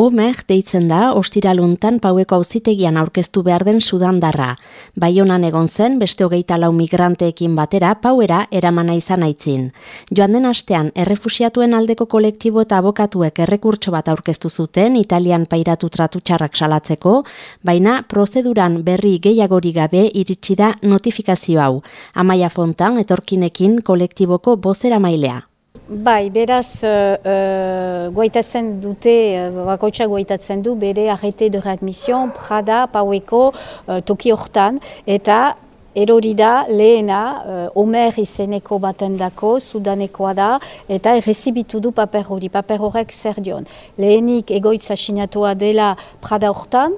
Omer deitzen da ostiraluntan paueko auzitegian aurkeztu behar den sudandarra. Baionan egon zen beste hogeita lau migranteekin batera pauera eramana izan aitzin. Joan den astean errefusiatuen aldeko kolektibo eta abokatuek errekurtso bat aurkeztu zuten Italian pairatu tratu txarrak salatzeko, baina prozeduran berri gehiagori gabe iritsi da notifikazio hau. Amaia Fontan etorkinekin kolektiboko bozera mailea. Bai, beraz, uh, uh, dute, uh, bakoitza guaitatzen du, bere arrete de readmission, Prada, Paueko, uh, Toki hortan, eta erori da lehena, uh, Omer izeneko batendako, Sudanekoa da, eta errezibitu du paper hori, paper horrek zer dion. Lehenik egoitza sinatua dela Prada hortan,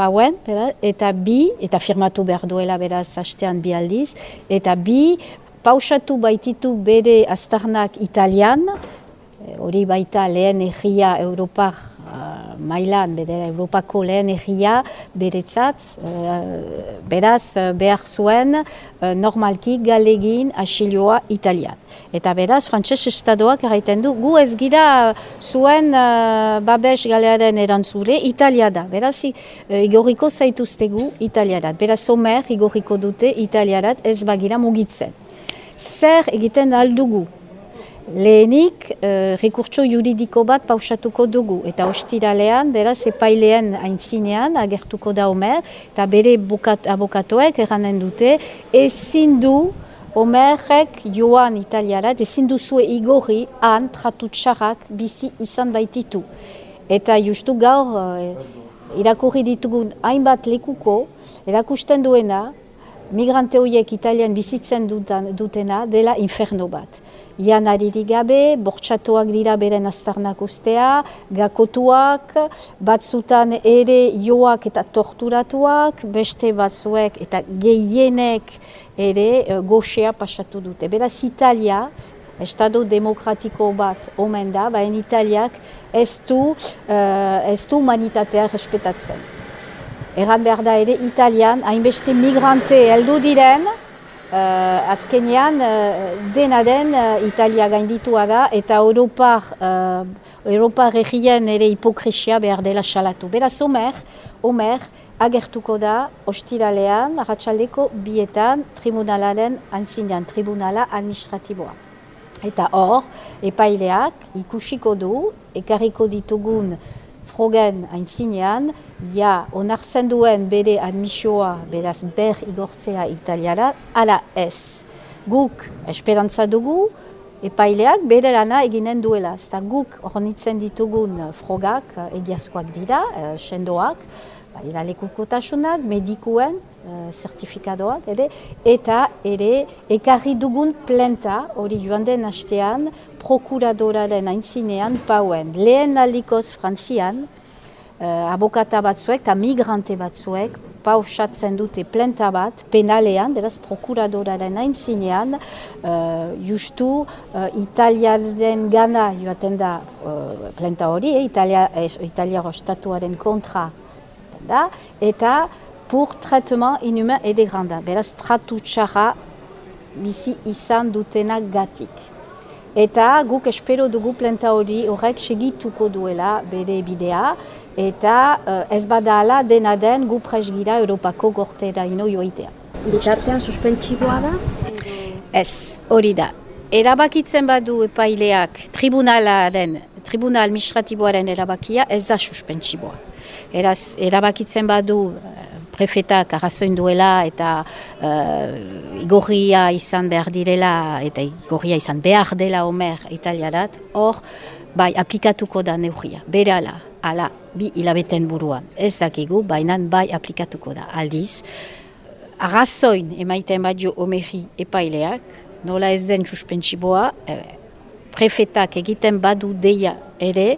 Pauen, eta bi, eta firmatu behar duela beraz hastean bi aldiz, eta bi, pausatu baititu bere aztarnak italian, eh, hori baita lehen egia Europar uh, mailan, bere Europako lehen egia beretzat, uh, beraz behar zuen uh, normalki galegin asiloa italian. Eta beraz, frantses estadoak erraiten du, gu ez gira zuen uh, babes galearen erantzule, Italia da. Beraz, igoriko zaituztegu Italiarat. Beraz, omer igoriko dute Italiarat ez bagira mugitzen zer egiten aldugu. Lehenik, uh, rekurtso juridiko bat pausatuko dugu, eta ostiralean, beraz, epailean aintzinean, agertuko da Omer, eta bere abokatoek eranen dute, ezin du Omerrek joan italiarat, ezin duzue igorri han tratutxarrak bizi izan baititu. Eta justu gaur, uh, irakurri ditugun hainbat lekuko, erakusten duena, migrante horiek italian bizitzen dutena dela inferno bat. Ian aririk gabe, bortxatuak dira beren aztarnak ustea, gakotuak, batzutan ere joak eta torturatuak, beste batzuek eta gehienek ere uh, goxea pasatu dute. Beraz Italia, Estado demokratiko bat omen da, baina Italiak ez du, uh, ez du humanitatea respetatzen. Egan behar da ere Italian, hainbeste migrante heldu diren, uh, azkenean uh, dena den uh, Italia gainditua da eta Europar, uh, Europar regien ere hipokresia behar dela salatu. Beraz, Omer, Omer agertuko da ostiralean, arratsaldeko bietan, tribunalaren antzinean, tribunala administratiboa. Eta hor, epaileak ikusiko du, ekarriko ditugun frogen aintzinean, ja, onartzen duen bere admisioa, beraz ber igortzea italiara, ala ez. Guk esperantza dugu, epaileak bere lana eginen duela. Zta guk hornitzen ditugun frogak egiazkoak dira, e, sendoak, ba, ilalekukotasunak, medikuen, Eh, zertifikadoak, ere, eta ere ekarri dugun plenta, hori joan den hastean, prokuradoraren aintzinean pauen. Lehen aldikoz frantzian, uh, abokata batzuek eta migrante batzuek pausatzen dute plenta bat, penalean, beraz prokuradoraren aintzinean, uh, justu uh, italiaren gana joaten da uh, plenta hori, eh, Italia, eh, italiaro estatuaren kontra da, eta pour traitement inhumain et dégradant. Beraz, tratu txarra bizi izan dutenak gatik. Eta guk espero dugu planta hori horrek segituko duela bere bidea, eta uh, ez badala dena den gu presgira Europako gortera ino joitea. Bitartean suspentsiboa da? Ez, hori da. Erabakitzen badu epaileak tribunalaren, tribunal administratiboaren erabakia ez da suspentsiboa. Eraz, erabakitzen badu prefetak arrazoin duela eta uh, igorria izan behar direla eta igorria izan behar dela omer italiarat, hor, bai, aplikatuko da neurria, bere ala, bi hilabeten buruan. Ez dakigu, baina bai aplikatuko da. Aldiz, arrazoin emaiten bat jo omeri epaileak, nola ez den suspentsiboa, eh, prefetak egiten badu deia ere,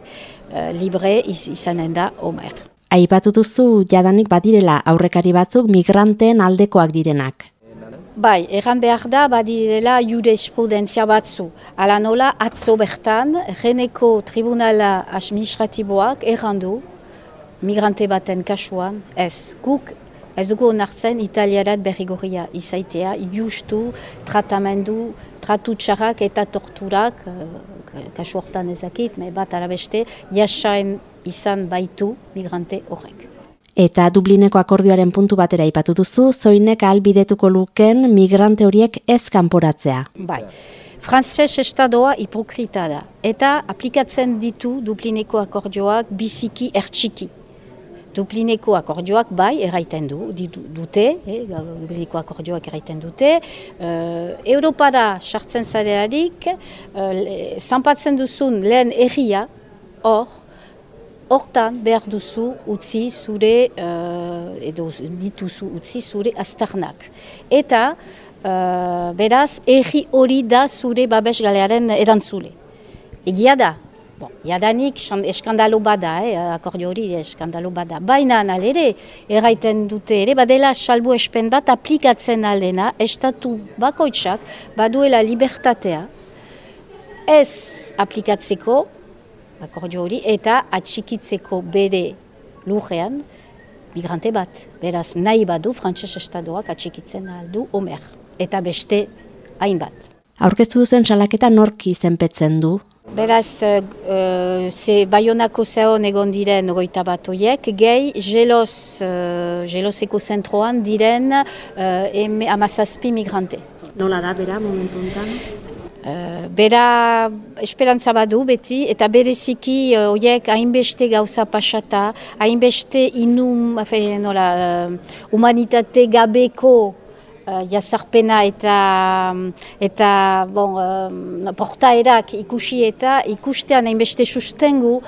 eh, libre izanen da omer. Aipatu duzu jadanik badirela aurrekari batzuk migranteen aldekoak direnak. Bai, erran behar da badirela jurisprudentzia batzu. Ala nola, atzo bertan, geneko tribunala administratiboak errandu, migrante baten kasuan, ez guk, ez dugu onartzen italiarat berrigorria izaitea, justu, tratamendu, tratu txarrak eta torturak, eh, kasu hortan ezakit, bat arabeste, jasain izan baitu migrante horrek. Eta Dublineko akordioaren puntu batera ipatu duzu, zoinek albidetuko luken migrante horiek ez kanporatzea. Bai. Frantzes estadoa hipokrita da. Eta aplikatzen ditu Dublineko akordioak biziki ertxiki. Dublineko akordioak bai erraiten du, dute, eh, Dublineko akordioak erraiten dute. Uh, Europara sartzen zarearik, uh, zanpatzen duzun lehen erria, hor, hortan behar duzu utzi zure, uh, edo dituzu utzi zure aztarnak. Eta, uh, beraz, erri hori da zure babes galearen erantzule. Egia da, Bon, jadanik eskandalo bada, eh, akordio hori eskandalo bada. Baina nalere, erraiten dute ere, badela salbu espen bat aplikatzen aldena, estatu bakoitzak, baduela libertatea, ez aplikatzeko, akordio hori, eta atxikitzeko bere lujean, migrante bat. Beraz, nahi badu, frantses estadoak atxikitzen aldu, omer. Eta beste, hainbat. Aurkeztu duzen salaketa norki zenpetzen du, Beraz, uh, ze Bayonako zehon egon diren goita bat oiek, gehi gelos, uh, geloseko zentroan diren uh, amazazpi migrante. Nola da, bera, momentu enten? Uh, bera, esperantza badu beti, eta bereziki uh, oiek hainbeste gauza pasata, hainbeste inum, afe, nola, uh, humanitate gabeko uh, jazarpena eta eta bon, uh, portaerak ikusi eta ikustean hainbeste sustengu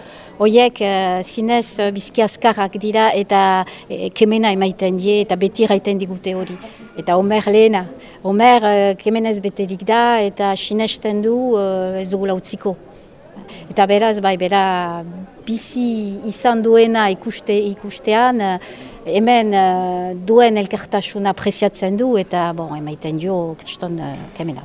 Oiek uh, zinez bizki azkarrak dira eta e, kemena emaiten die eta beti raiten digute hori. Eta Omer lehena. Omer kemenez beterik da eta sinesten du ez dugu lautziko. Eta beraz, bai, bera bizi izan duena ikuste, ikustean, hemen uh, duen elkartasuna apresiatzen du eta bon, emaiten dio kriston uh, kemena.